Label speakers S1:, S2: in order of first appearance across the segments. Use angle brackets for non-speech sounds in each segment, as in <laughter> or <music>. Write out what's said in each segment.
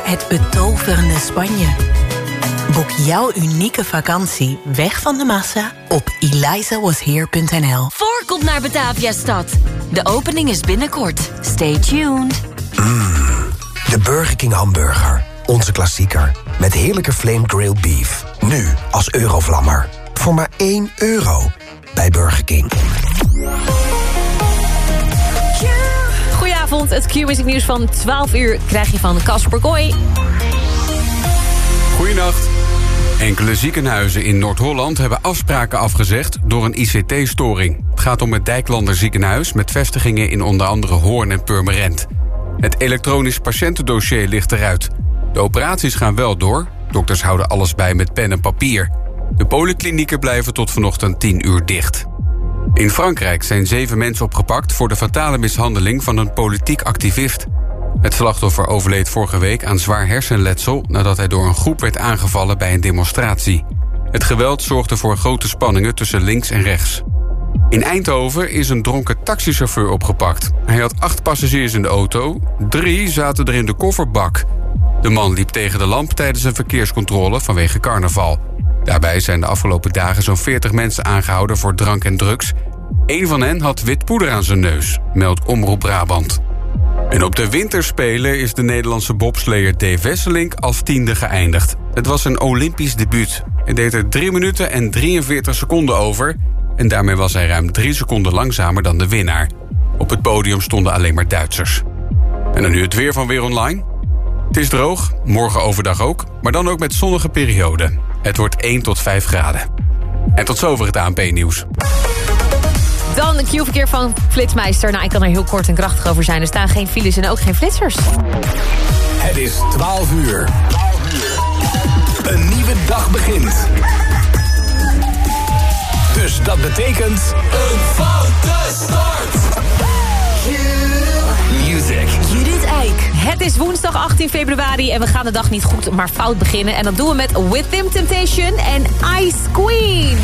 S1: naar het betoverende Spanje. Boek jouw unieke vakantie weg van de massa op elizawasheer.nl.
S2: Voor komt naar Batavia Stad. De opening is binnenkort. Stay tuned.
S3: De Burger King hamburger. Onze klassieker. Met heerlijke flame grilled beef. Nu als eurovlammer. Voor maar 1 euro. Bij Burger King.
S4: Goedenavond, het Q-Music nieuws van 12 uur krijg je van Casper Kooi.
S5: Goedenacht. Enkele ziekenhuizen in Noord-Holland hebben afspraken afgezegd door een ICT-storing. Het gaat om het Dijklander ziekenhuis met vestigingen in onder andere Hoorn en Purmerend. Het elektronisch patiëntendossier ligt eruit. De operaties gaan wel door. Dokters houden alles bij met pen en papier. De polyklinieken blijven tot vanochtend 10 uur dicht. In Frankrijk zijn zeven mensen opgepakt voor de fatale mishandeling van een politiek activist. Het slachtoffer overleed vorige week aan zwaar hersenletsel nadat hij door een groep werd aangevallen bij een demonstratie. Het geweld zorgde voor grote spanningen tussen links en rechts. In Eindhoven is een dronken taxichauffeur opgepakt. Hij had acht passagiers in de auto, drie zaten er in de kofferbak. De man liep tegen de lamp tijdens een verkeerscontrole vanwege carnaval. Daarbij zijn de afgelopen dagen zo'n 40 mensen aangehouden voor drank en drugs. Eén van hen had wit poeder aan zijn neus, meldt Omroep Brabant. En op de winterspelen is de Nederlandse bobsleer Dave Wesselink als tiende geëindigd. Het was een Olympisch debuut. Hij deed er 3 minuten en 43 seconden over... en daarmee was hij ruim 3 seconden langzamer dan de winnaar. Op het podium stonden alleen maar Duitsers. En dan nu het weer van Weer Online. Het is droog, morgen overdag ook, maar dan ook met zonnige perioden. Het wordt 1 tot 5 graden. En tot zover het ANP-nieuws.
S4: Dan een Q-verkeer van Flitsmeister. Nou, ik kan er heel kort en krachtig over zijn. Er staan geen files en ook geen flitsers.
S6: Het is 12 uur. Een nieuwe dag begint. Dus dat betekent... Een foute start. Music.
S4: Het is woensdag 18 februari en we gaan de dag niet goed, maar fout beginnen. En dat doen we met With Them Temptation en Ice Queen.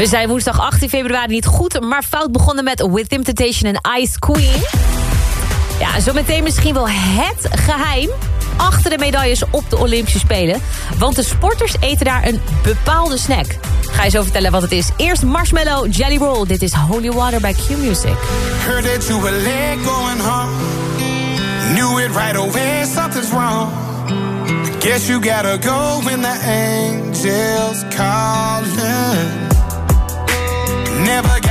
S4: We zijn woensdag 18 februari niet goed, maar fout begonnen met With Temptation en Ice Queen. Ja, zometeen misschien wel het geheim achter de medailles op de Olympische Spelen. Want de sporters eten daar een bepaalde snack. Ga je zo vertellen wat het is. Eerst Marshmallow Jelly Roll. Dit is Holy Water bij Q-Music.
S7: Heard that you were late going home. Knew it right away, something's wrong. Guess you gotta go when the angels calling.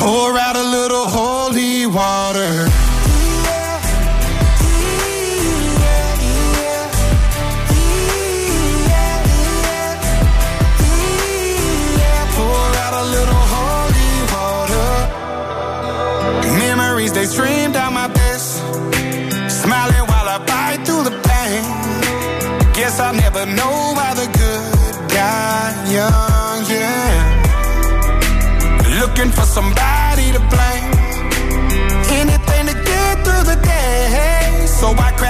S7: Pour out a little holy water.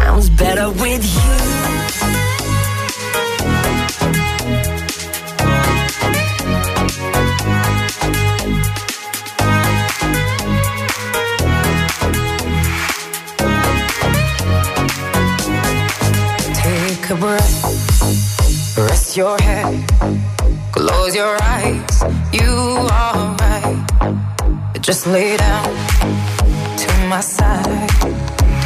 S2: sounds better with you.
S8: Take a breath, rest your head, close your eyes. You are right. Just lay down to my side.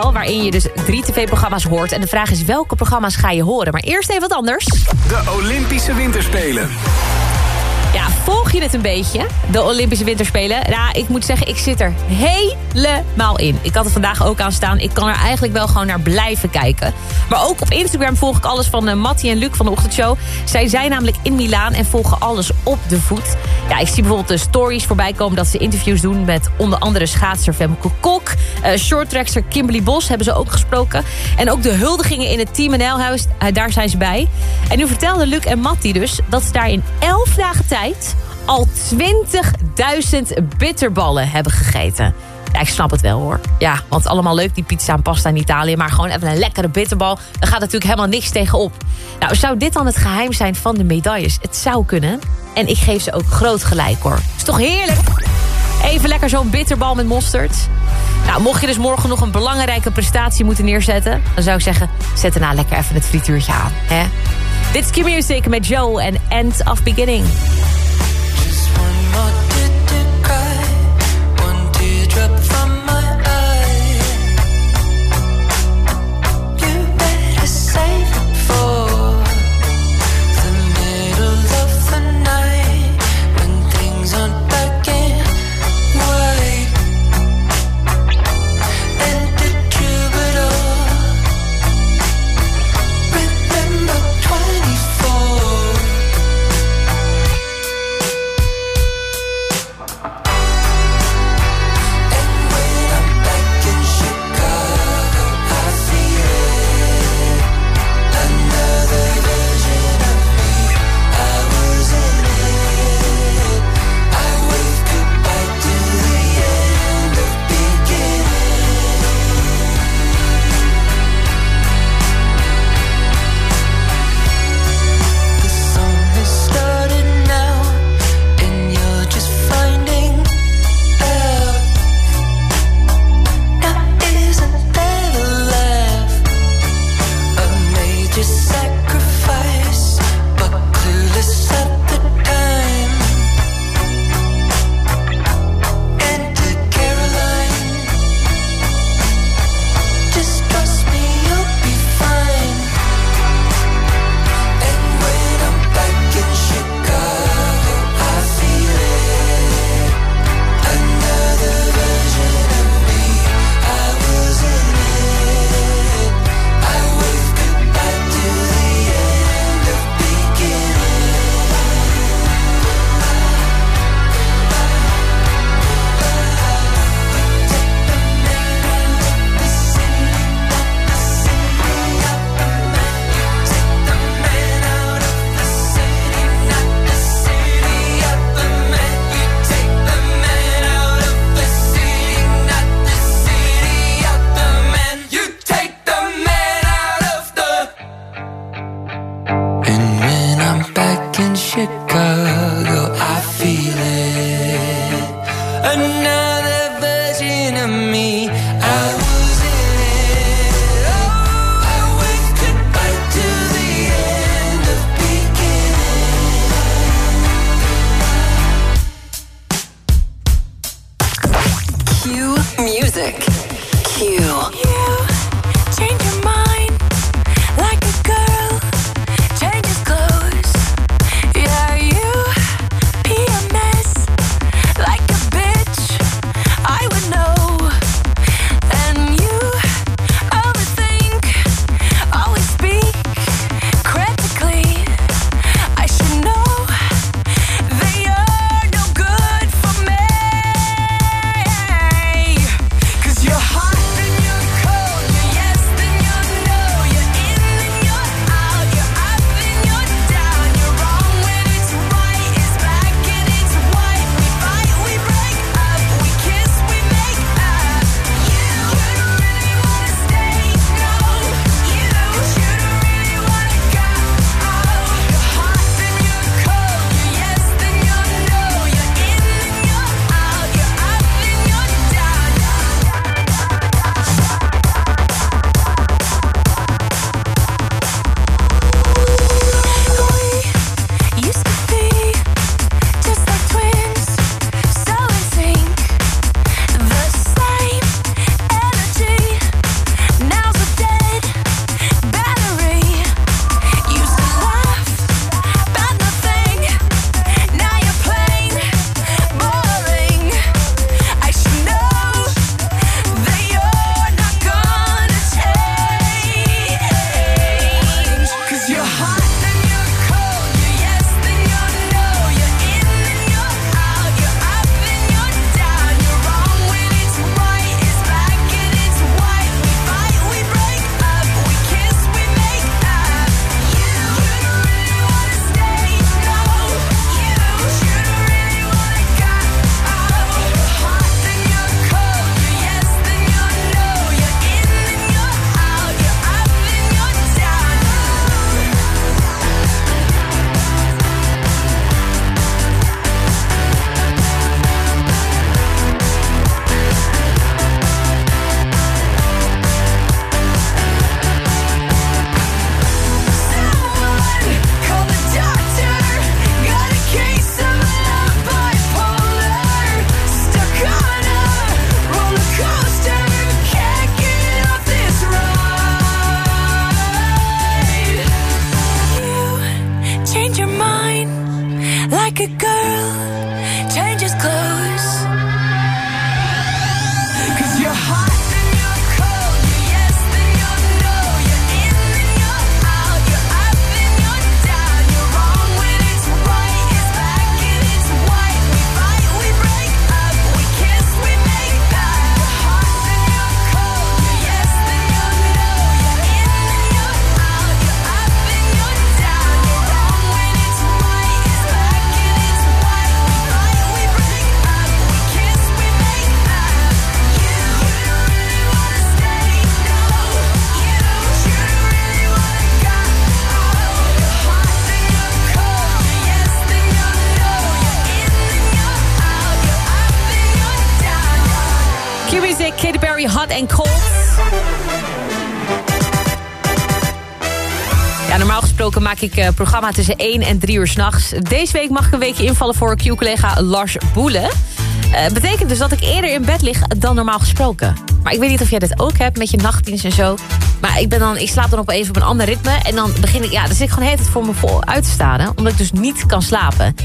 S4: Waarin je dus drie tv-programma's hoort. En de vraag is welke programma's ga je horen? Maar eerst even wat anders.
S6: De Olympische Winterspelen.
S4: Ja, volg je het een beetje? De Olympische Winterspelen. Ja, ik moet zeggen, ik zit er helemaal in. Ik had er vandaag ook aan staan. Ik kan er eigenlijk wel gewoon naar blijven kijken. Maar ook op Instagram volg ik alles van uh, Mattie en Luc van de Ochtendshow. Zij zijn namelijk in Milaan en volgen alles op de voet. Ja, ik zie bijvoorbeeld de stories voorbij komen... dat ze interviews doen met onder andere schaatser Femke Kok. Uh, Kimberly Bos hebben ze ook gesproken. En ook de huldigingen in het Team NL-huis, uh, daar zijn ze bij. En nu vertelden Luc en Mattie dus... dat ze daar in elf dagen tijd al 20.000 bitterballen hebben gegeten. Ja, ik snap het wel hoor. Ja, want allemaal leuk die pizza en pasta in Italië... maar gewoon even een lekkere bitterbal. Daar gaat natuurlijk helemaal niks tegenop. Nou, zou dit dan het geheim zijn van de medailles? Het zou kunnen. En ik geef ze ook groot gelijk hoor. Is toch heerlijk? Even lekker zo'n bitterbal met mosterd. Nou, mocht je dus morgen nog een belangrijke prestatie moeten neerzetten... dan zou ik zeggen, zet daarna lekker even het frituurtje aan. Hè? Dit is Key Music met Joe en End of Beginning. Ik uh, programma tussen 1 en 3 uur s'nachts. Deze week mag ik een weekje invallen voor Q-collega Lars Boelen. Uh, betekent dus dat ik eerder in bed lig dan normaal gesproken. Maar ik weet niet of jij dat ook hebt met je nachtdienst en zo. Maar ik, ben dan, ik slaap dan opeens op een ander ritme. En dan begin ik, ja, dan zit ik gewoon de hele tijd voor me vol uit te staan. Omdat ik dus niet kan slapen.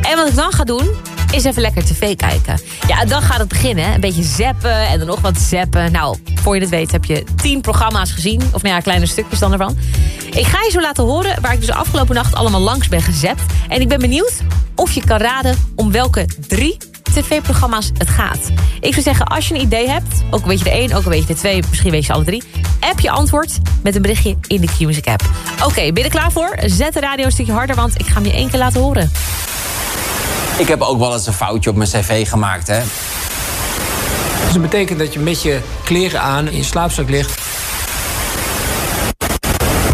S4: En wat ik dan ga doen, is even lekker tv kijken. Ja, dan gaat het beginnen. Een beetje zappen en dan nog wat zappen. Nou, voor je het weet heb je tien programma's gezien. Of nou ja, kleine stukjes dan ervan. Ik ga je zo laten horen waar ik dus afgelopen nacht allemaal langs ben gezept. En ik ben benieuwd of je kan raden om welke drie tv-programma's het gaat. Ik zou zeggen, als je een idee hebt, ook een beetje de één, ook een beetje de twee, misschien weet je alle drie, app je antwoord met een berichtje in de Q-Music app. Oké, ben je er klaar voor? Zet de radio een stukje harder, want ik ga hem je één keer laten horen.
S9: Ik heb ook wel eens een foutje op mijn cv gemaakt, hè.
S10: Dus dat betekent dat je met je kleren aan in je slaapzak ligt.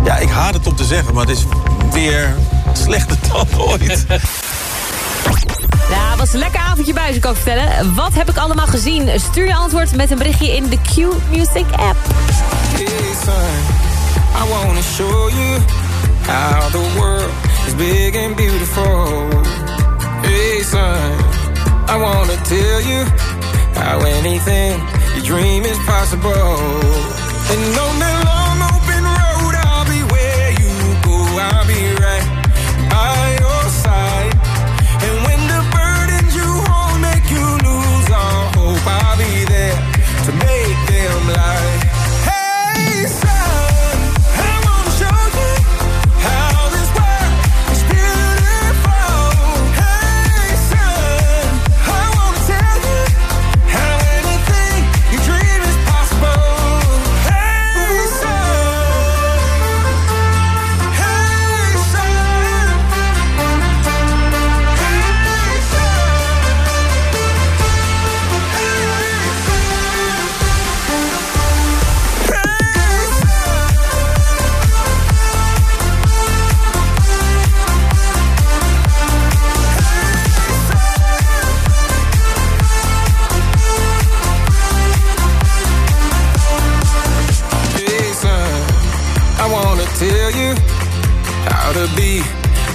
S11: Ja, ik haat het om te zeggen, maar het is weer slechter dan ooit.
S4: Ja, was een lekker avondje buiten, kan ik vertellen. Wat heb ik allemaal gezien? Stuur je antwoord met een berichtje in de Q-Music app.
S12: Hey son, I wanna show you how the world is big and beautiful. Hey son, I wanna tell you how anything you dream is possible. And on that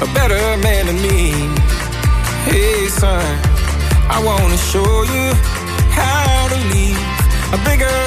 S12: a better man than me. Hey son, I wanna show you how to leave a bigger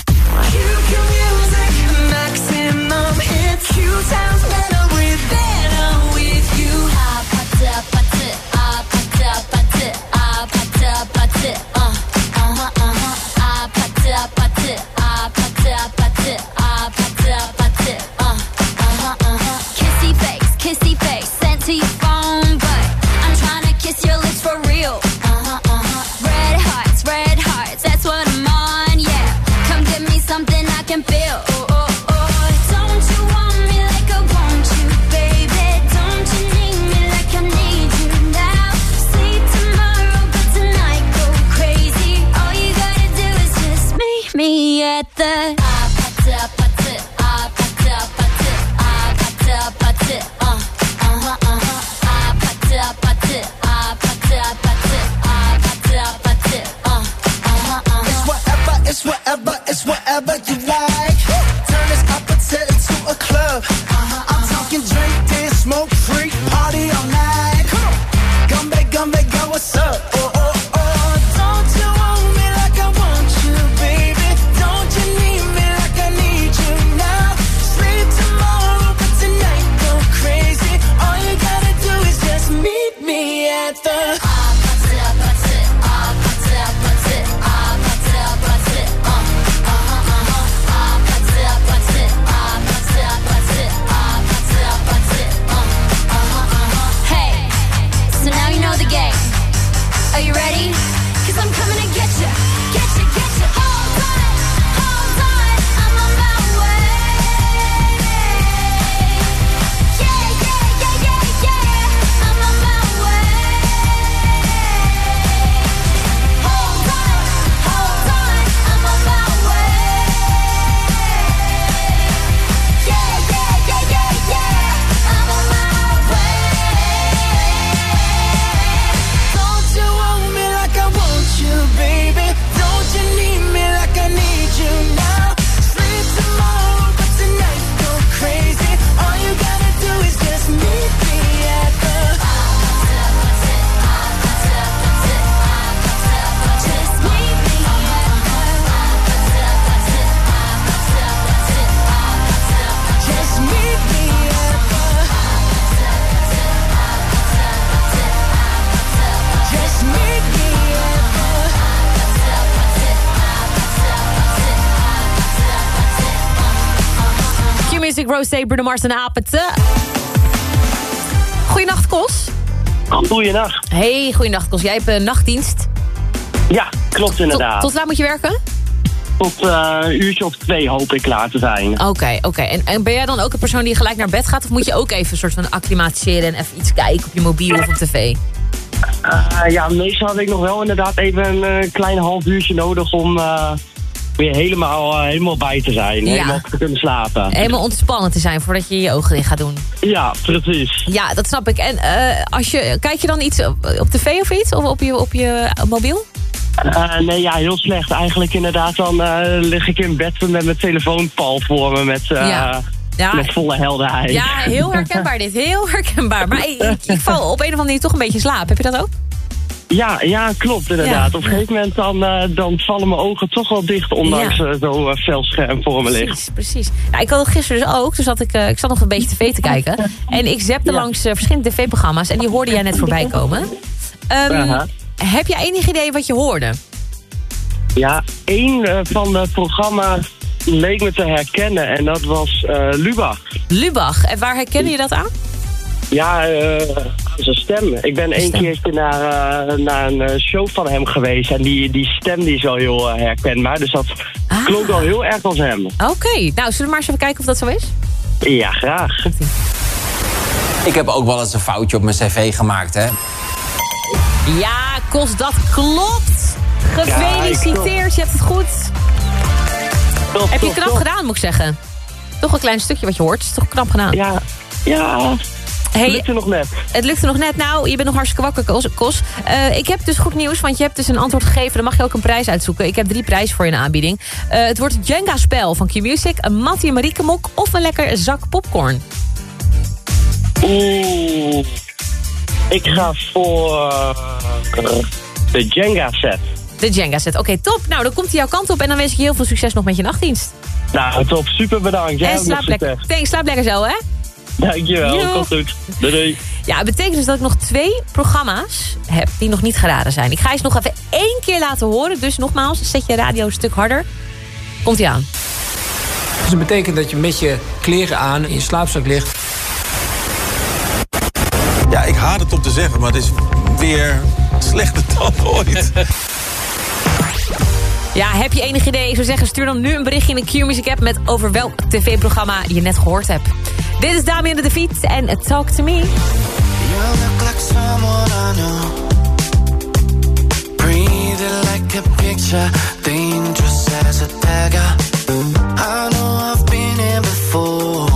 S4: Rosé, Bruno Mars en Apete. Goeienacht, Kos.
S13: Goeienacht.
S4: Hey, goeienacht, Kos. Jij hebt een nachtdienst.
S13: Ja, klopt inderdaad.
S4: Tot, tot waar moet je werken?
S13: Tot uh, een uurtje of twee hoop ik klaar te zijn.
S4: Oké, oké. En, en ben jij dan ook een persoon die gelijk naar bed gaat? Of moet je ook even een soort van acclimatiseren en even iets kijken op je mobiel of op tv?
S13: Uh, ja, meestal had ik nog wel inderdaad even een uh, klein half uurtje nodig om weer helemaal, helemaal bij te zijn.
S4: Ja.
S13: Helemaal te kunnen slapen.
S4: Helemaal ontspannen te zijn voordat je je ogen dicht gaat doen.
S13: Ja, precies.
S4: Ja, dat snap ik. En als je, kijk je dan iets op, op tv of iets? Of op je, op je mobiel?
S13: Uh, nee, ja, heel slecht. Eigenlijk inderdaad, dan lig ik in bed met mijn telefoon pal voor me met,
S4: ja. Ja.
S13: met volle helderheid.
S4: Ja, heel herkenbaar dit. Heel herkenbaar. Maar ik, ik, val op een of andere manier toch een beetje slaap. Heb je dat ook?
S13: Ja, ja klopt inderdaad.
S4: Ja.
S13: Op een gegeven moment dan, dan vallen mijn ogen toch wel dicht... ondanks
S4: Ja.
S13: zo'n fel scherm voor me ligt.
S4: Precies, precies. Nou, ik had het gisteren dus ook. Dus ik, ik zat nog een beetje tv te kijken. <laughs> En ik zapte langs verschillende tv-programma's. En die hoorde jij net voorbij <laughs> komen. Um,
S13: Aha.
S4: Heb je enig idee wat je hoorde?
S13: Ja, één van de programma's leek me te herkennen en dat was Lubach.
S4: Lubach, en waar herken je dat aan?
S13: Ja, aan zijn stem. Ik ben één keertje naar, naar een show van hem geweest en die, die stem die is wel heel herkenbaar. Dus dat ah. klonk wel heel erg als hem.
S4: Oké, okay. nou zullen we maar eens even kijken of dat zo is?
S13: Ja, graag.
S9: Ik heb ook wel eens een foutje op mijn cv gemaakt, hè?
S4: Ja, Kos, dat klopt. Gefeliciteerd, je hebt het goed.
S13: Top,
S4: Heb je
S13: top,
S4: knap
S13: top.
S4: gedaan, moet ik zeggen. Toch een klein stukje wat je hoort. is toch knap gedaan.
S13: Ja, ja.
S4: Hey,
S13: het lukte nog net.
S4: Het lukte nog net. Nou, je bent nog hartstikke wakker, Kos. Uh, ik heb dus goed nieuws, want je hebt dus een antwoord gegeven. Dan mag je ook een prijs uitzoeken. Ik heb drie prijzen voor je in de aanbieding. Uh, het wordt het Jenga-spel van Q-Music, een Mattie en Marieke mok... of een lekker zak popcorn.
S13: Oeh. Ik ga voor uh, de Jenga set.
S4: De Jenga set. Oké, okay, top. Nou, dan komt hij jouw kant op. En dan wens ik je heel veel succes nog met je nachtdienst.
S13: Nou, top. Super bedankt. Jij
S4: en slaap lekker. Thanks, slaap lekker zo, hè?
S13: Dankjewel. Yo. Komt goed. Doei, doei.
S4: Ja, het betekent dus dat ik nog twee programma's heb die nog niet geraden zijn. Ik ga je nog even één keer laten horen. Dus nogmaals, zet je radio een stuk harder. Komt ie aan.
S10: Dus dat betekent dat je met je kleren aan in je slaapzak ligt.
S11: Ja, ik haat het om te zeggen, maar het is weer slechter dan ooit. <laughs>
S4: Ja, heb je enig idee? Ik zou zeggen, stuur dan nu een berichtje in de Q-Music app... met over welk tv-programma je net gehoord hebt. Dit is Damien de Defeat en Talk To Me.
S14: You look like someone I know Breathing like a picture Dangerous as a dagger I know I've been here before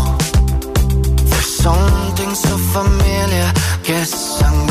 S14: There's something so familiar Guess I'm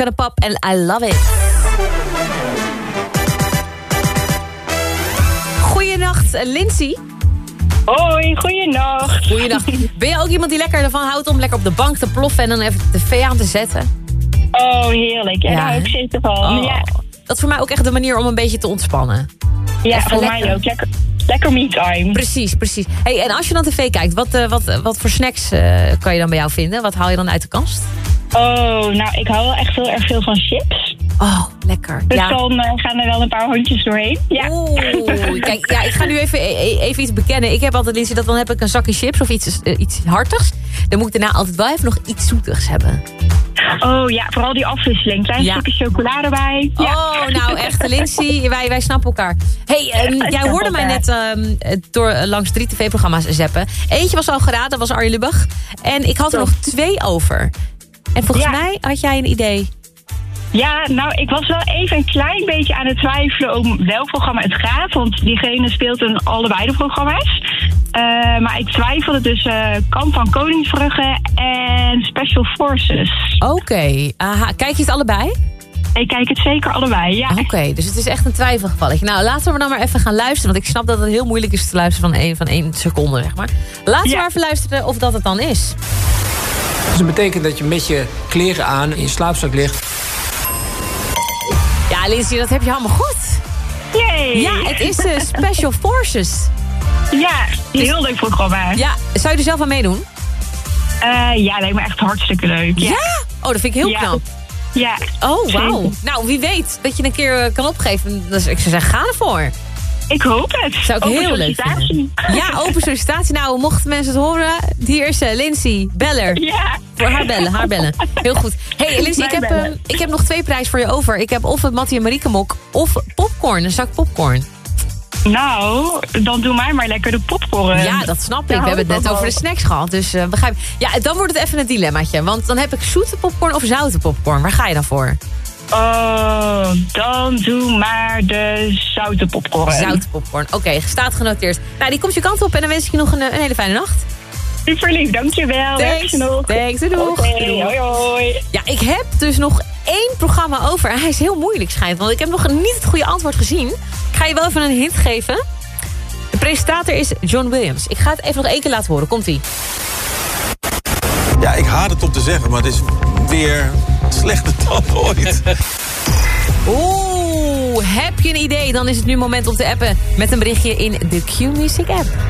S14: Gonna
S4: Pop and I love it. Goeienacht, eh, Lindsay.
S15: Hoi, goeienacht.
S4: Goeienacht. Ben je ook iemand die lekker ervan houdt om lekker op de bank te ploffen... en dan even de tv aan te zetten?
S15: Oh, heerlijk. Ja,
S4: Ja,
S15: daar hou ik zeker van.
S4: Oh,
S15: Ja,
S4: Dat is voor mij ook echt de manier om een beetje te ontspannen.
S15: ja
S4: Even
S15: voor
S4: lekker.
S15: mij ook. Lekker, lekker me-time.
S4: Precies, precies. Hey, en als je dan tv kijkt, wat, eh, wat, wat voor snacks eh, kan je dan bij jou vinden? Wat haal je dan uit de kast?
S15: Oh, nou, ik hou wel echt heel erg veel van chips.
S4: Oh, lekker.
S15: Dus
S4: Ja.
S15: dan eh, gaan er wel een paar hondjes doorheen. Ja.
S4: Oeh, kijk, ja, ik ga nu even, e- e- even iets bekennen. Ik heb altijd, Lindsay, dat dan heb ik een zakje chips of iets, eh, iets hartigs. Dan moet ik daarna altijd wel even nog iets zoetigs hebben.
S15: Oh ja, vooral die afwisseling. Klein
S4: Ja.
S15: stukje chocolade erbij. Ja.
S4: Oh, nou echt, Lindsay, wij, wij snappen elkaar. hey, <laughs> ehm, jij hoorde mij net ehm, eh, door eh, langs drie tv-programma's zappen. Eentje was al geraden, dat was Arjen Lubach. En ik had er nog twee over. En volgens
S15: Ja.
S4: mij had jij een idee.
S15: Ja, nou, ik was wel even een klein beetje aan het twijfelen om welk programma het gaat. Want diegene speelt in allebei de programma's. Eh, maar ik twijfelde tussen Kamp van Koningsbrugge en Special Forces.
S4: Oké, aha. Kijk je het allebei?
S15: Ik kijk het zeker allebei, ja.
S4: Oké, dus het is echt een twijfelgevalletje. Nou, laten we dan maar even gaan luisteren. Want ik snap dat het heel moeilijk is te luisteren van één, van één seconde, zeg maar. Laten we
S10: Ja.
S4: maar even luisteren of dat het dan is.
S10: Dus dat betekent dat je met je kleren aan in je slaapzak ligt.
S4: Ja, Lindsay, dat heb je allemaal goed.
S15: Yay!
S4: Ja, het is eh, <laughs> Special Forces.
S15: Ja, heel leuk programma.
S4: Ja, zou je er zelf aan meedoen?
S15: Eh, ja, lijkt me echt hartstikke leuk. Ja?
S4: Oh, dat vind ik heel
S15: Ja.
S4: knap.
S15: Ja.
S4: Oh, wauw. Nou, wie weet dat je een keer eh, kan opgeven. Dus ik zou zeggen, ga ervoor.
S15: Ik hoop het.
S4: Zou ik
S15: Open
S4: heel leuk vinden. Ja, open sollicitatie. Nou, mochten mensen het horen, hier is eh, Lindsay Beller.
S15: Ja.
S4: Voor haar bellen, haar bellen. Heel goed. hey, Lindsay, ik heb, ehm, ik heb nog twee prijzen voor je over. Ik heb of het Mattie en Marieke mok of popcorn, een zak popcorn.
S15: Nou, dan doe mij maar lekker de popcorn.
S4: Ja, dat snap ik.
S15: Daar
S4: We hebben het net over de snacks gehad. Dus eh, begrijp Ja, dan wordt het even een dilemmaatje. Want dan heb ik zoete popcorn of zoute popcorn. Waar ga je dan voor?
S15: Oh, dan doe maar de zoute popcorn.
S4: Zoute popcorn. Oké, staat genoteerd. Nou, die komt je kant op en dan wens ik je nog een, een hele fijne nacht.
S15: Super lief, dankjewel.
S4: Thanks.
S15: Nog.
S4: Thanks, doeg. Doei.
S15: hoi hoi.
S4: Ja, ik heb dus nog één programma over. Hij is heel moeilijk, schijnt. Want ik heb nog niet het goede antwoord gezien. Ik ga je wel even een hint geven. De presentator is John Williams. Ik ga het even nog één keer laten horen. Komt-ie.
S11: Ja, ik haat het om te zeggen, maar het is weer slechter dan ooit.
S4: Oeh, heb je een idee? Dan is het nu moment om te appen met een berichtje in de Q-Music app.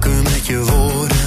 S16: wakker met je woorden.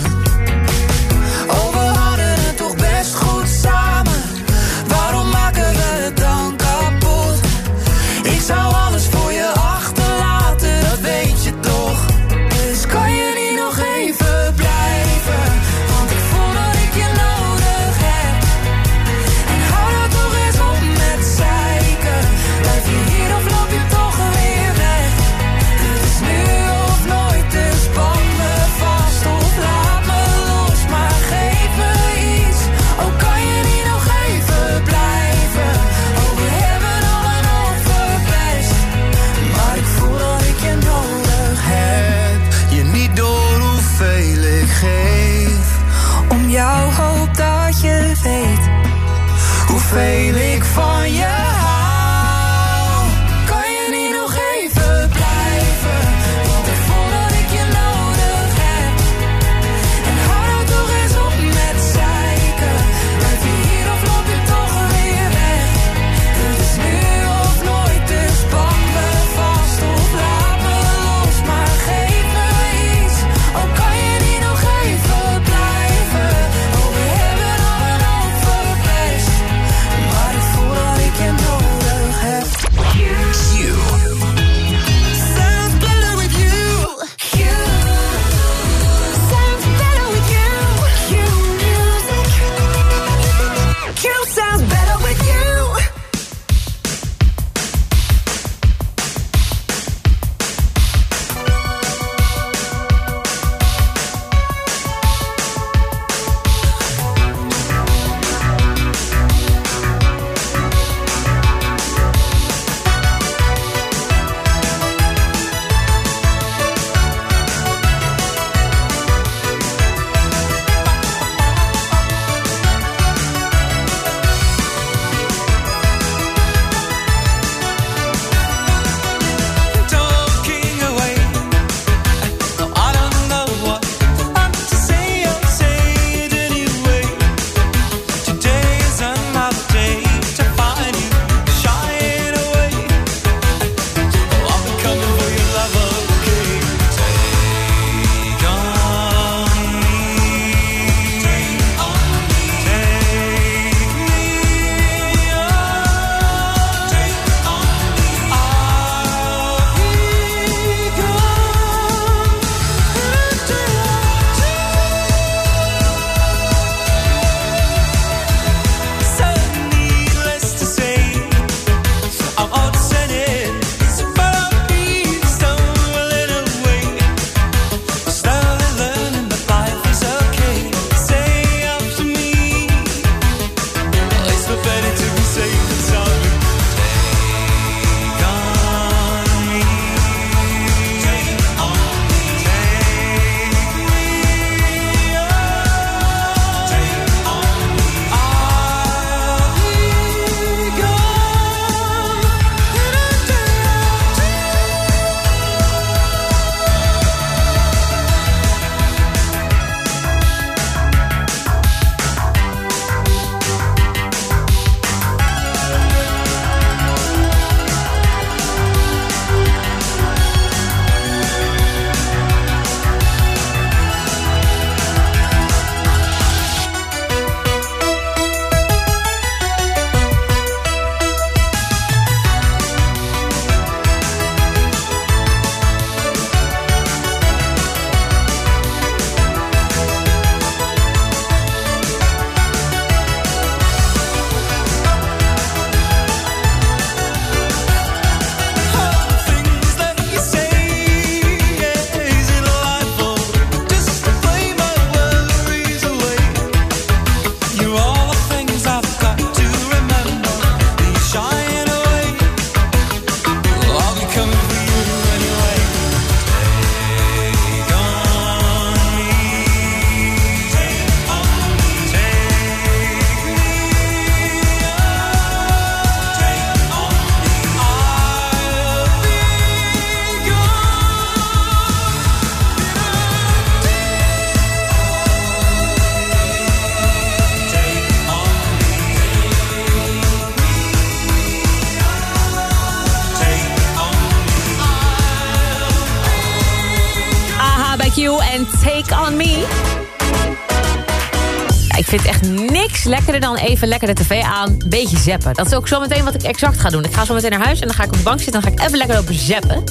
S4: Niks lekkerder dan even lekker de tv aan. Een beetje zeppen. Dat is ook zo meteen wat ik exact ga doen. Ik ga zo meteen naar huis en dan ga ik op de bank zitten... en dan ga ik even lekker lopen zeppen.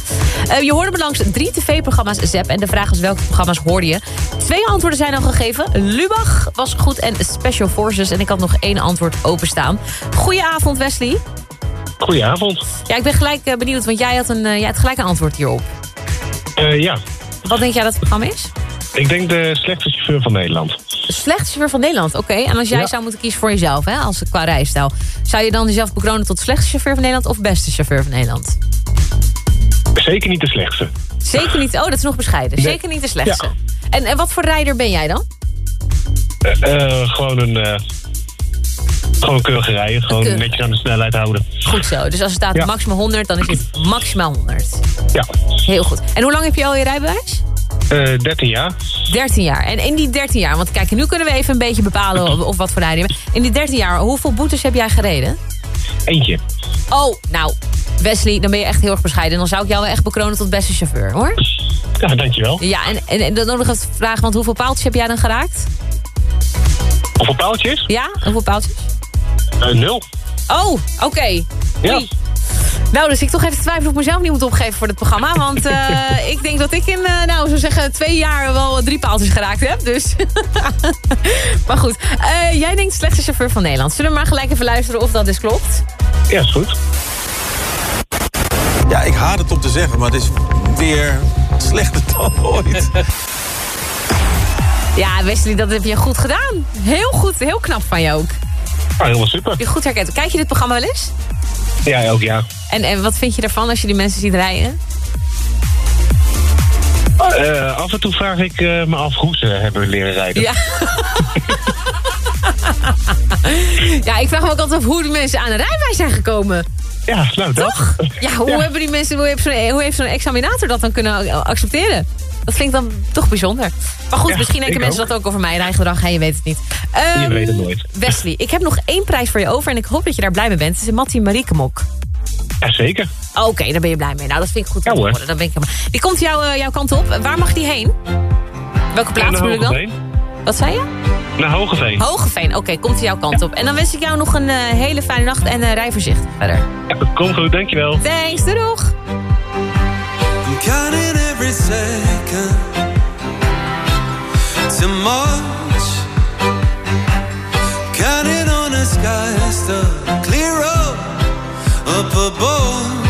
S4: Eh, je hoorde me langs drie tv-programma's zeppen... en de vraag is welke programma's hoorde je. Twee antwoorden zijn al gegeven. Lubach was goed en Special Forces. En ik had nog één antwoord openstaan. Goedenavond, Wesley.
S17: Goedenavond.
S4: Ja, ik ben gelijk eh, benieuwd, want jij had, een, eh, jij had gelijk een antwoord hierop.
S17: Eh, ja,
S4: Wat denk jij dat het programma is?
S17: Ik denk de slechtste chauffeur van Nederland.
S4: De slechtste chauffeur van Nederland, oké. En als jij
S17: Ja.
S4: zou moeten kiezen voor jezelf, hè, als qua rijstijl... zou je dan jezelf bekronen tot slechtste chauffeur van Nederland... of beste chauffeur van Nederland?
S17: Zeker niet de slechtste.
S4: Zeker niet, oh, dat is nog bescheiden. Zeker niet de slechtste. En, en wat voor rijder ben jij dan?
S17: Eh, eh, gewoon een... eh, gewoon keurige rijden. Gewoon netjes aan de snelheid houden.
S4: Goed zo, dus als er staat
S17: Ja.
S4: maximaal 100, dan is het maximaal 100.
S17: Ja.
S4: Heel goed. En hoe lang heb je al je rijbewijs?
S17: Eh 13 jaar.
S4: 13 jaar. En in die 13 jaar, want kijk, nu kunnen we even een beetje bepalen of, of wat voor bent. In die 13 jaar, hoeveel boetes heb jij gereden?
S17: Eentje.
S4: Oh, nou, Wesley, dan ben je echt heel erg bescheiden. Dan zou ik jou wel echt bekronen tot beste chauffeur, hoor.
S17: Ja, dankjewel.
S4: Ja, en, en, en dan nog even vragen, want hoeveel paaltjes heb jij dan geraakt?
S17: Hoeveel paaltjes?
S4: Ja, hoeveel paaltjes?
S17: Eh, nul.
S4: Oh, oké.
S17: Ja.
S4: Nou, dus ik toch even twijfelen of ik mezelf niet moet opgeven voor dit programma. Want eh, <laughs> ik denk dat ik in, eh, nou, zo zeggen, twee jaar wel drie paaltjes geraakt heb. Dus. <laughs> maar goed, eh, jij denkt slechtste chauffeur van Nederland. Zullen we maar gelijk even luisteren of dat dus klopt?
S17: Ja, is goed.
S11: Ja, ik haat het om te zeggen, maar het is weer slechter dan ooit. <laughs>
S4: Ja, Wesley, dat heb je goed gedaan. Heel goed, heel knap van je ook.
S17: Ah, helemaal super.
S4: Je goed herkend. Kijk je dit programma wel eens?
S17: Ja, elk jaar.
S4: En, en wat vind je ervan als je die mensen ziet rijden?
S17: Eh, af en toe vraag ik eh, me af hoe ze hebben leren rijden.
S4: Ja. <laughs> ja, ik vraag me ook altijd af hoe die mensen aan een rijbewijs zijn gekomen.
S17: Ja, nou dat.
S4: Toch? Ja, hoe
S17: Ja.
S4: hebben die mensen, hoe heeft zo'n hoe heeft zo'n examinator dat dan kunnen accepteren? Dat vind ik dan toch bijzonder. Maar goed,
S17: Ja,
S4: misschien denken mensen
S17: ook.
S4: dat ook over mijn rijgedrag. Hè, je weet het niet.
S17: Je
S4: Ehm,
S17: weet het nooit.
S4: Wesley, ik heb nog één prijs voor je over en ik hoop dat je daar blij mee bent. Het is een Mattie Mariekemok.
S17: Ja, zeker.
S4: Oké, daar ben je blij mee. Nou, dat vind ik goed
S17: Ja, hoor.
S4: Dan ben ik helemaal... Die komt jou, eh, jouw kant op. Waar mag die heen? Welke plaats bedoel ik dan?
S17: Hogeveen.
S4: Wat zei je?
S17: Naar Hogeveen.
S4: Hogeveen, oké, komt hij jouw kant op. En dan wens ik jou nog een eh, hele fijne nacht en uh, rij voorzichtig verder.
S17: Ja, kom goed, dankjewel.
S4: Thanks, doei doeg!
S18: Second to March. Counting on the skies to clear up up above.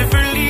S19: differently.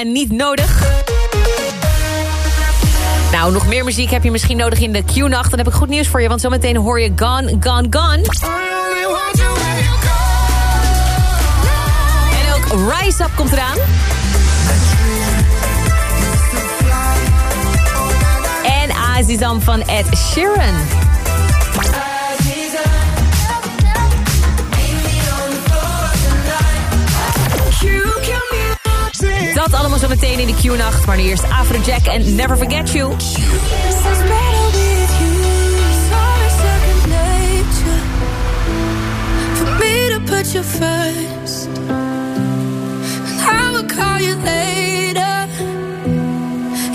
S20: en niet nodig. Nou, nog meer muziek heb je misschien nodig in de Q-nacht. Dan heb ik goed nieuws voor je, want zometeen hoor je Gone, Gone, Gone. En ook Rise Up komt eraan. En Azizam van Ed Sheeran. Dat allemaal zo meteen in de Q-nacht. Maar nu eerst Afrojack en Never Forget You.
S21: put you first. And I will call you later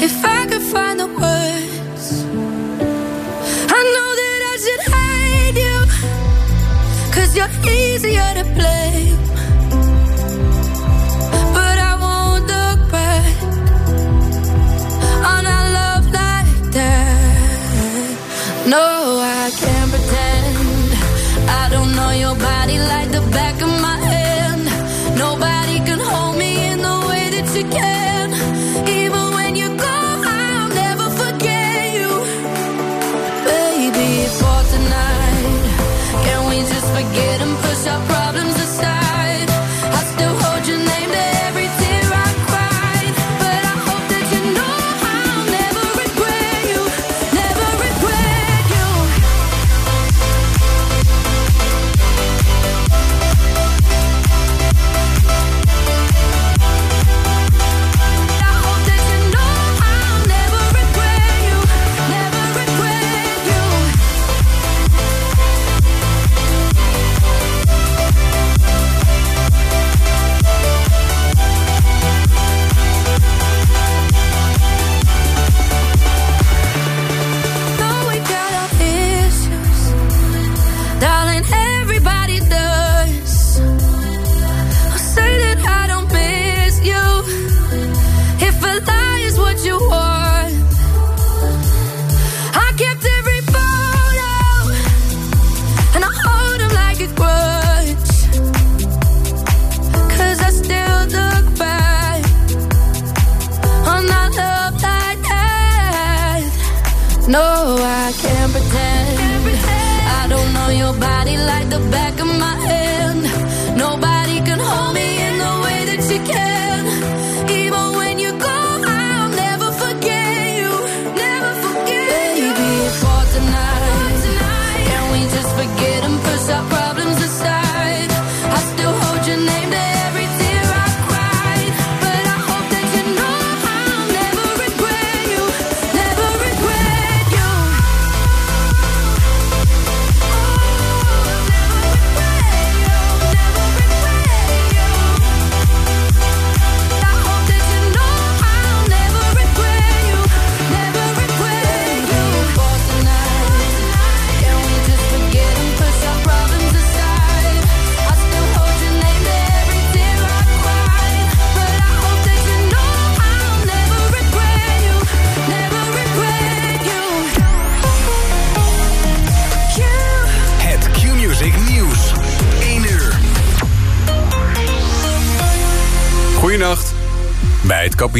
S21: if I could find the words. I know that I should hide you, cause you're easier to blame.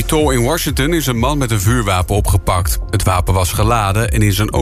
S5: Capitool in Washington is een man met een vuurwapen opgepakt. Het wapen was geladen en in zijn